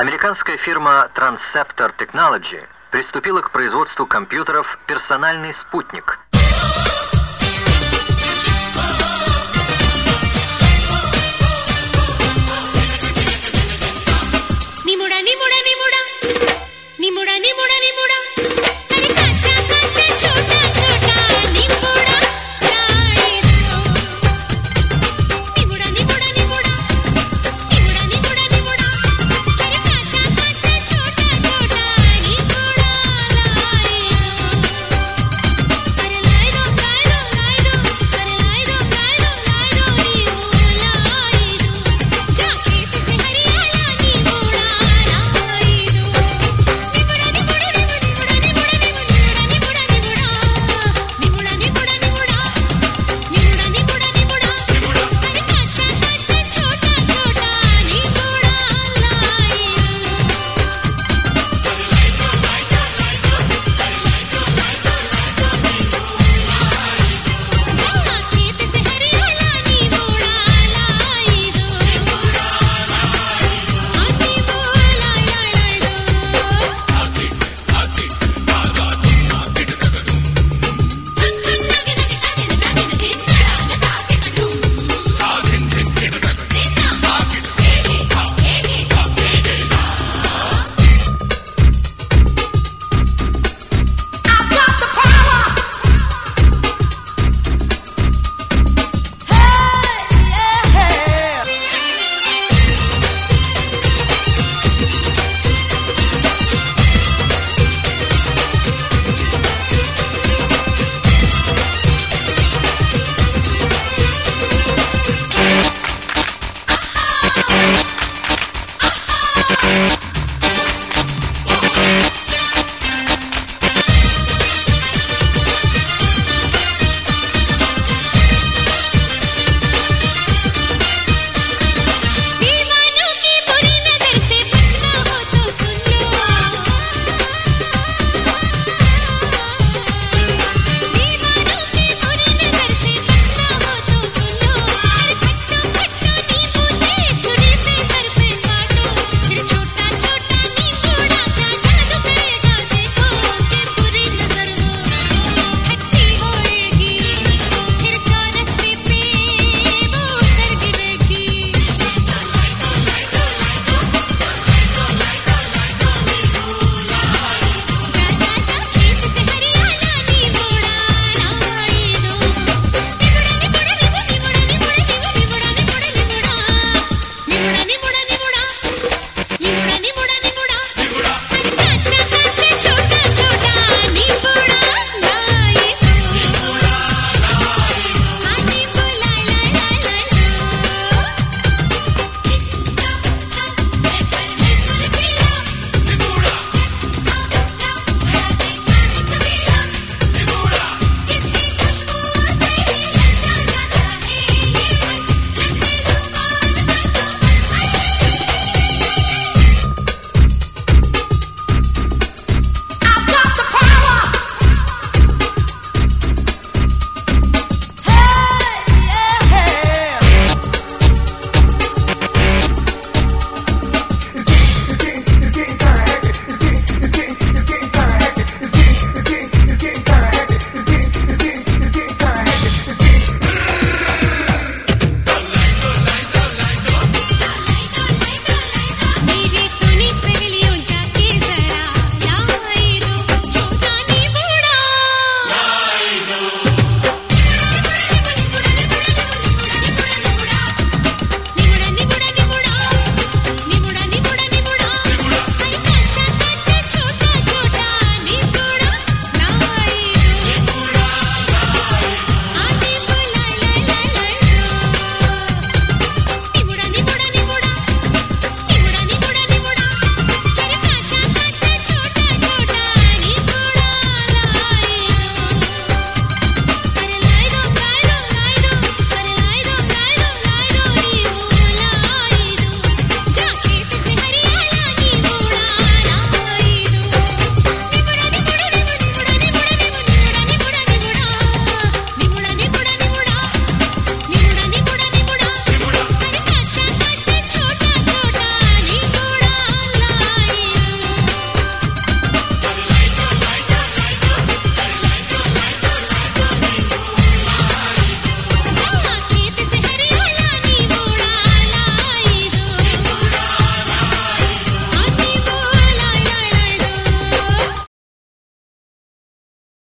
Американская фирма Transceptor Technology приступила к производству компьютеров «Персональный спутник».